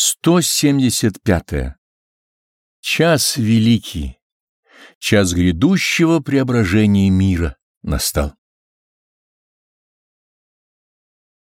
175. -е. Час великий, час грядущего преображения мира настал.